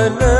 ولا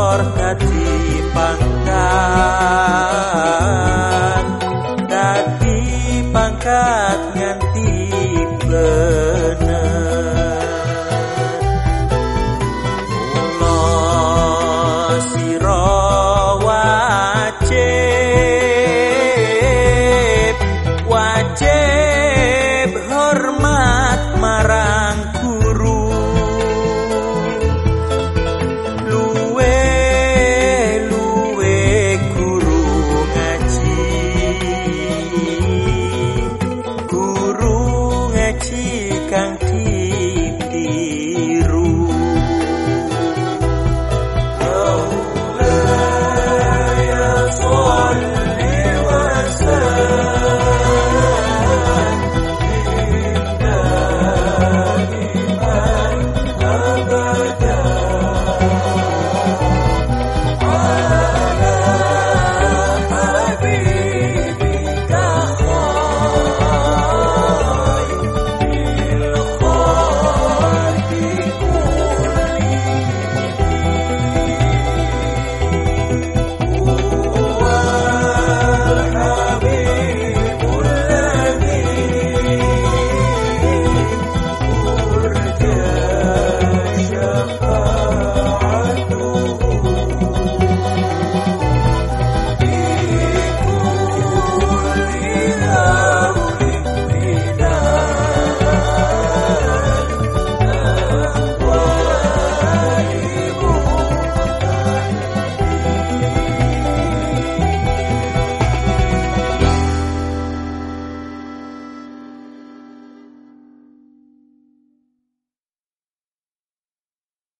kotor hati